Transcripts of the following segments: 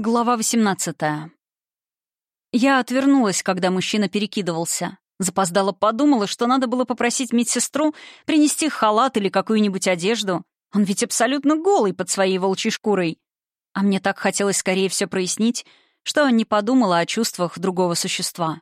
Глава 18. Я отвернулась, когда мужчина перекидывался. Запоздала подумала, что надо было попросить медсестру принести халат или какую-нибудь одежду. Он ведь абсолютно голый под своей волчьей шкурой. А мне так хотелось скорее все прояснить, что не подумала о чувствах другого существа.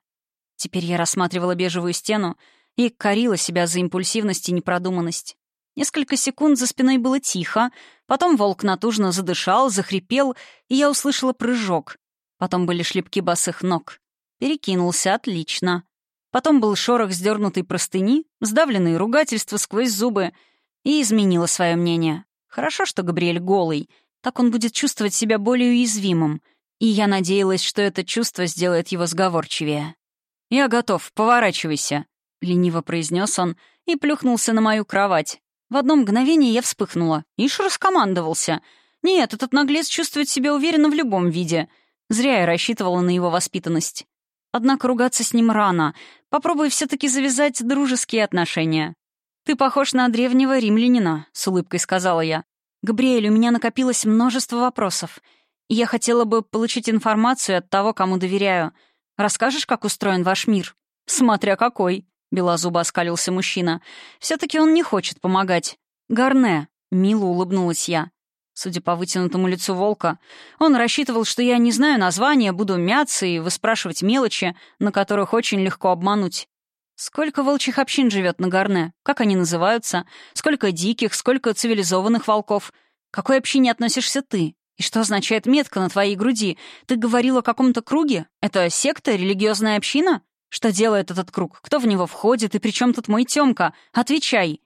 Теперь я рассматривала бежевую стену и корила себя за импульсивность и непродуманность. Несколько секунд за спиной было тихо, потом волк натужно задышал, захрипел, и я услышала прыжок. Потом были шлепки босых ног. Перекинулся отлично. Потом был шорох сдернутой простыни, сдавленные ругательства сквозь зубы, и изменила свое мнение. Хорошо, что Габриэль голый, так он будет чувствовать себя более уязвимым, и я надеялась, что это чувство сделает его сговорчивее. «Я готов, поворачивайся», — лениво произнес он и плюхнулся на мою кровать, в одно мгновение я вспыхнула. Иш раскомандовался. Нет, этот наглец чувствует себя уверенно в любом виде. Зря я рассчитывала на его воспитанность. Однако ругаться с ним рано. Попробуй все-таки завязать дружеские отношения. «Ты похож на древнего римлянина», — с улыбкой сказала я. «Габриэль, у меня накопилось множество вопросов. И я хотела бы получить информацию от того, кому доверяю. Расскажешь, как устроен ваш мир?» «Смотря какой», — белозубо оскалился мужчина. все таки он не хочет помогать. «Гарне», — мило улыбнулась я. Судя по вытянутому лицу волка, он рассчитывал, что я не знаю названия, буду мяться и выспрашивать мелочи, на которых очень легко обмануть. Сколько волчьих общин живет на Гарне? Как они называются? Сколько диких, сколько цивилизованных волков? К какой общине относишься ты? И что означает метка на твоей груди? Ты говорил о каком-то круге? Это секта, религиозная община? Что делает этот круг? Кто в него входит? И при чем тут мой Тёмка? Отвечай!»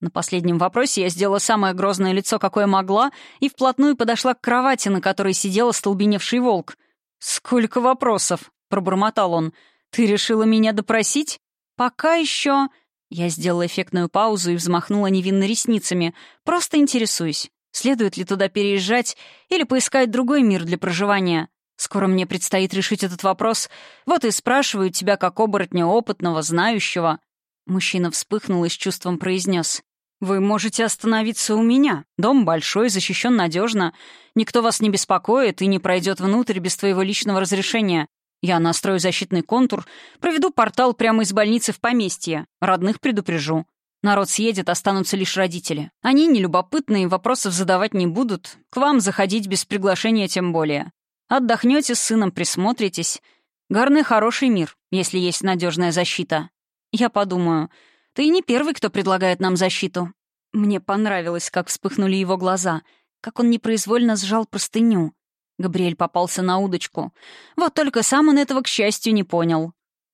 На последнем вопросе я сделала самое грозное лицо, какое могла, и вплотную подошла к кровати, на которой сидел остолбеневший волк. «Сколько вопросов!» — пробормотал он. «Ты решила меня допросить?» «Пока еще...» Я сделала эффектную паузу и взмахнула невинно ресницами. «Просто интересуюсь, следует ли туда переезжать или поискать другой мир для проживания?» Скоро мне предстоит решить этот вопрос. Вот и спрашиваю тебя, как оборотня опытного, знающего». Мужчина вспыхнул и с чувством произнес. «Вы можете остановиться у меня. Дом большой, защищен надежно. Никто вас не беспокоит и не пройдет внутрь без твоего личного разрешения. Я настрою защитный контур, проведу портал прямо из больницы в поместье. Родных предупрежу. Народ съедет, останутся лишь родители. Они нелюбопытные, вопросов задавать не будут. К вам заходить без приглашения тем более. Отдохнете с сыном, присмотритесь. Горны — хороший мир, если есть надежная защита. Я подумаю, ты не первый, кто предлагает нам защиту. Мне понравилось, как вспыхнули его глаза, как он непроизвольно сжал простыню. Габриэль попался на удочку. Вот только сам он этого, к счастью, не понял.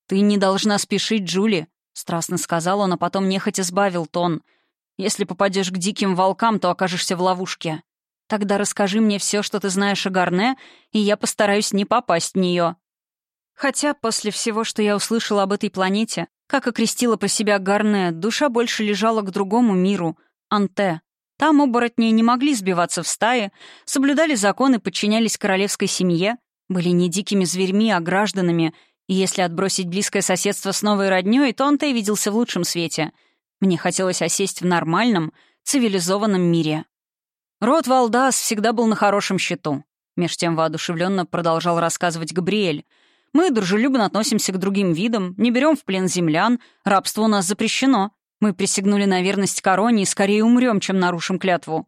«Ты не должна спешить, Джули», — страстно сказал он, а потом нехотя сбавил тон. «Если попадешь к диким волкам, то окажешься в ловушке. Тогда расскажи мне все, что ты знаешь о Гарне, и я постараюсь не попасть в нее. Хотя после всего, что я услышала об этой планете, как окрестила про себя Гарне, душа больше лежала к другому миру — Анте. Там оборотни не могли сбиваться в стаи, соблюдали законы, подчинялись королевской семье, были не дикими зверьми, а гражданами, и если отбросить близкое соседство с новой роднёй, то Анте виделся в лучшем свете. Мне хотелось осесть в нормальном, цивилизованном мире. Род Валдас всегда был на хорошем счету. Меж тем воодушевленно продолжал рассказывать Габриэль. «Мы дружелюбно относимся к другим видам, не берем в плен землян, рабство у нас запрещено. Мы присягнули на верность короне и скорее умрем, чем нарушим клятву.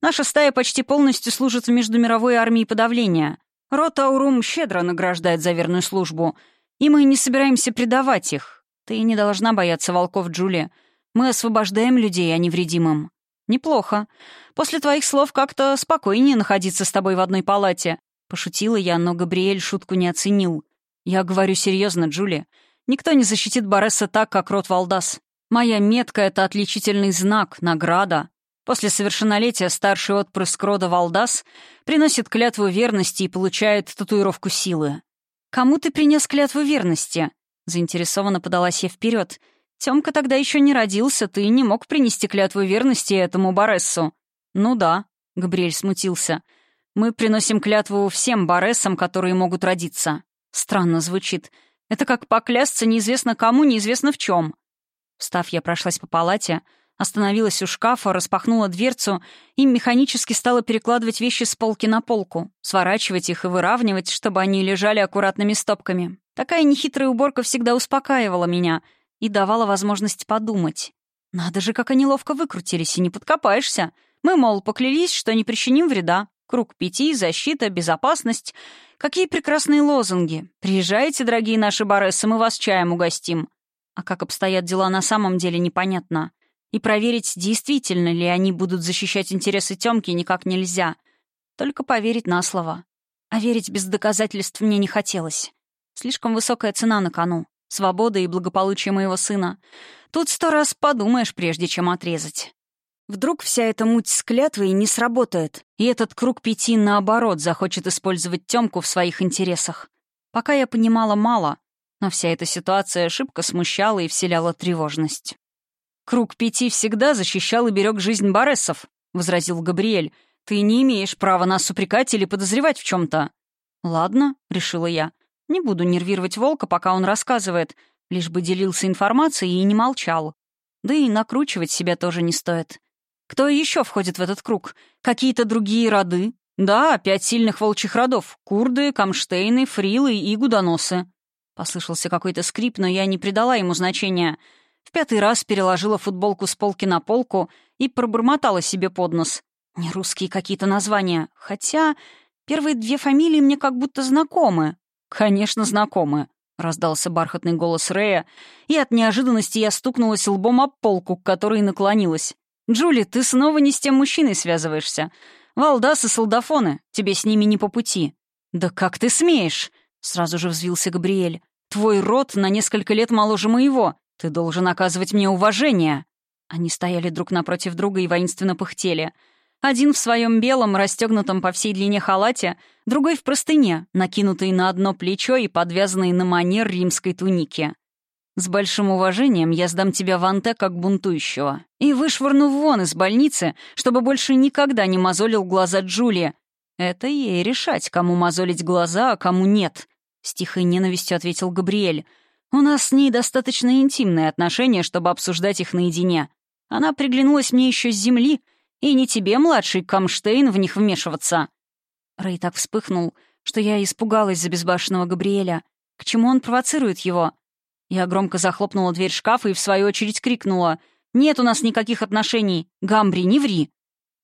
Наша стая почти полностью служит в междумировой армии подавления. Род Аурум щедро награждает за верную службу, и мы не собираемся предавать их. Ты не должна бояться волков, Джули, Мы освобождаем людей, а не вредим им. «Неплохо. После твоих слов как-то спокойнее находиться с тобой в одной палате». Пошутила я, но Габриэль шутку не оценил. «Я говорю серьезно, Джули. Никто не защитит Баресса так, как Рот Валдас. Моя метка — это отличительный знак, награда. После совершеннолетия старший отпрыск рода Валдас приносит клятву верности и получает татуировку силы. «Кому ты принес клятву верности?» Заинтересованно подалась я вперед — Тёмка тогда еще не родился, ты не мог принести клятву верности этому Борессу». «Ну да», — Габриэль смутился. «Мы приносим клятву всем Борессам, которые могут родиться». Странно звучит. Это как поклясться неизвестно кому, неизвестно в чем. Встав, я прошлась по палате, остановилась у шкафа, распахнула дверцу и механически стала перекладывать вещи с полки на полку, сворачивать их и выравнивать, чтобы они лежали аккуратными стопками. Такая нехитрая уборка всегда успокаивала меня — и давала возможность подумать. Надо же, как они ловко выкрутились, и не подкопаешься. Мы, мол, поклялись, что не причиним вреда. Круг пяти, защита, безопасность. Какие прекрасные лозунги. Приезжайте, дорогие наши барессы, мы вас чаем угостим. А как обстоят дела на самом деле, непонятно. И проверить, действительно ли они будут защищать интересы Тёмки, никак нельзя. Только поверить на слово. А верить без доказательств мне не хотелось. Слишком высокая цена на кону свобода и благополучие моего сына. Тут сто раз подумаешь, прежде чем отрезать. Вдруг вся эта муть с клятвой не сработает, и этот круг пяти, наоборот, захочет использовать Тёмку в своих интересах. Пока я понимала мало, но вся эта ситуация шибко смущала и вселяла тревожность. «Круг пяти всегда защищал и берег жизнь Баресов», — возразил Габриэль. «Ты не имеешь права нас упрекать или подозревать в чем то «Ладно», — решила я. «Не буду нервировать волка, пока он рассказывает, лишь бы делился информацией и не молчал. Да и накручивать себя тоже не стоит. Кто еще входит в этот круг? Какие-то другие роды? Да, пять сильных волчьих родов. Курды, камштейны, фрилы и гудоносы. Послышался какой-то скрип, но я не придала ему значения — в пятый раз переложила футболку с полки на полку и пробормотала себе под нос. Не русские какие-то названия. Хотя первые две фамилии мне как будто знакомы. «Конечно, знакомы», — раздался бархатный голос Рэя, и от неожиданности я стукнулась лбом об полку, к которой наклонилась. «Джули, ты снова не с тем мужчиной связываешься. Валдас и солдафоны, тебе с ними не по пути». «Да как ты смеешь?» — сразу же взвился Габриэль. «Твой род на несколько лет моложе моего. Ты должен оказывать мне уважение». Они стояли друг напротив друга и воинственно пыхтели — один в своем белом, расстегнутом по всей длине халате, другой в простыне, накинутый на одно плечо и подвязанный на манер римской туники. «С большим уважением я сдам тебя в анте как бунтующего и вышвырну вон из больницы, чтобы больше никогда не мозолил глаза Джули. Это ей решать, кому мозолить глаза, а кому нет», — с тихой ненавистью ответил Габриэль. «У нас с ней достаточно интимные отношения, чтобы обсуждать их наедине. Она приглянулась мне еще с земли, — и не тебе, младший Камштейн, в них вмешиваться!» Рэй так вспыхнул, что я испугалась за безбашенного Габриэля. К чему он провоцирует его? Я громко захлопнула дверь шкафа и в свою очередь крикнула. «Нет у нас никаких отношений! Гамбри, не ври!»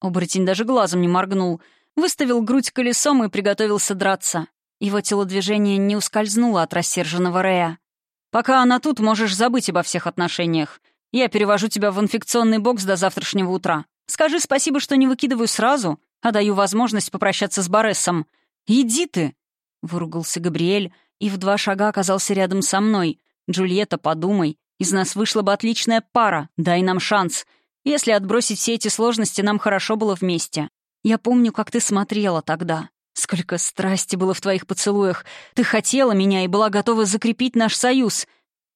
Оборотень даже глазом не моргнул. Выставил грудь колесом и приготовился драться. Его телодвижение не ускользнуло от рассерженного Рэя. «Пока она тут, можешь забыть обо всех отношениях. Я перевожу тебя в инфекционный бокс до завтрашнего утра. Скажи спасибо, что не выкидываю сразу, а даю возможность попрощаться с Боресом. Иди ты!» — выругался Габриэль и в два шага оказался рядом со мной. «Джульетта, подумай, из нас вышла бы отличная пара, дай нам шанс. Если отбросить все эти сложности, нам хорошо было вместе. Я помню, как ты смотрела тогда. Сколько страсти было в твоих поцелуях. Ты хотела меня и была готова закрепить наш союз».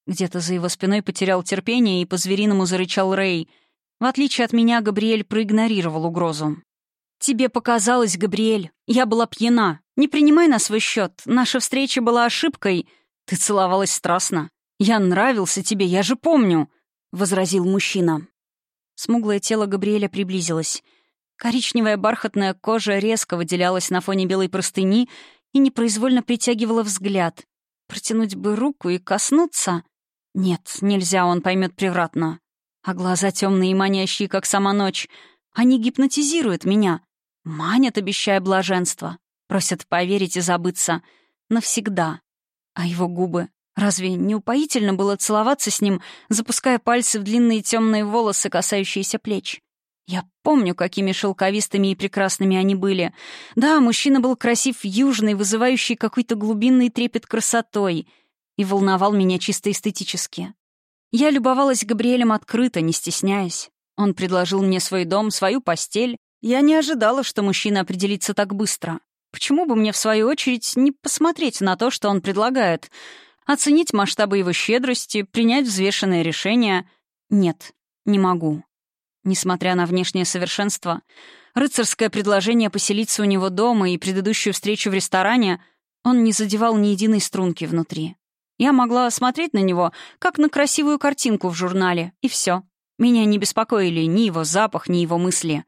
Где-то за его спиной потерял терпение и по-звериному зарычал Рэй — в отличие от меня, Габриэль проигнорировал угрозу. «Тебе показалось, Габриэль. Я была пьяна. Не принимай на свой счет. Наша встреча была ошибкой. Ты целовалась страстно. Я нравился тебе, я же помню», — возразил мужчина. Смуглое тело Габриэля приблизилось. Коричневая бархатная кожа резко выделялась на фоне белой простыни и непроизвольно притягивала взгляд. Протянуть бы руку и коснуться? Нет, нельзя, он поймет превратно. А глаза темные и манящие, как сама ночь. Они гипнотизируют меня. Манят, обещая блаженство. Просят поверить и забыться. Навсегда. А его губы. Разве не упоительно было целоваться с ним, запуская пальцы в длинные темные волосы, касающиеся плеч? Я помню, какими шелковистыми и прекрасными они были. Да, мужчина был красив южный, вызывающий какой-то глубинный трепет красотой, и волновал меня чисто эстетически. Я любовалась Габриэлем открыто, не стесняясь. Он предложил мне свой дом, свою постель. Я не ожидала, что мужчина определится так быстро. Почему бы мне, в свою очередь, не посмотреть на то, что он предлагает? Оценить масштабы его щедрости, принять взвешенное решение? Нет, не могу. Несмотря на внешнее совершенство, рыцарское предложение поселиться у него дома и предыдущую встречу в ресторане, он не задевал ни единой струнки внутри. Я могла смотреть на него, как на красивую картинку в журнале, и все. Меня не беспокоили ни его запах, ни его мысли.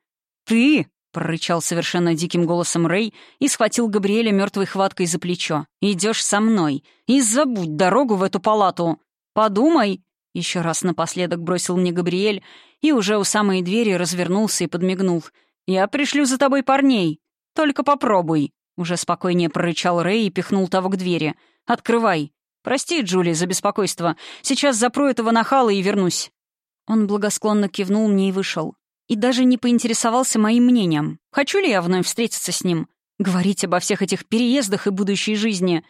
«Ты!» — прорычал совершенно диким голосом Рэй и схватил Габриэля мертвой хваткой за плечо. «Идешь со мной. И забудь дорогу в эту палату. Подумай!» Еще раз напоследок бросил мне Габриэль и уже у самой двери развернулся и подмигнул. «Я пришлю за тобой парней. Только попробуй!» Уже спокойнее прорычал Рэй и пихнул того к двери. «Открывай!» «Прости, Джули, за беспокойство. Сейчас запру этого нахала и вернусь». Он благосклонно кивнул мне и вышел. И даже не поинтересовался моим мнением. Хочу ли я вновь встретиться с ним? Говорить обо всех этих переездах и будущей жизни?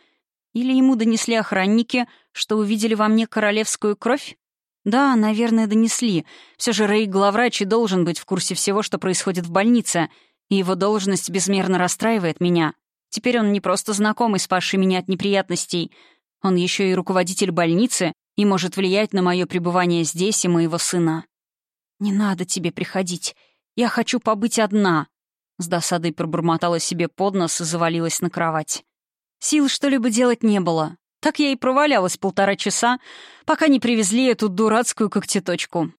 Или ему донесли охранники, что увидели во мне королевскую кровь? Да, наверное, донесли. Все же Рэй главврач и должен быть в курсе всего, что происходит в больнице. И его должность безмерно расстраивает меня. Теперь он не просто знакомый, спасший меня от неприятностей — он еще и руководитель больницы и может влиять на мое пребывание здесь и моего сына. «Не надо тебе приходить. Я хочу побыть одна», — с досадой пробормотала себе под нос и завалилась на кровать. Сил что-либо делать не было. Так я и провалялась полтора часа, пока не привезли эту дурацкую когтеточку.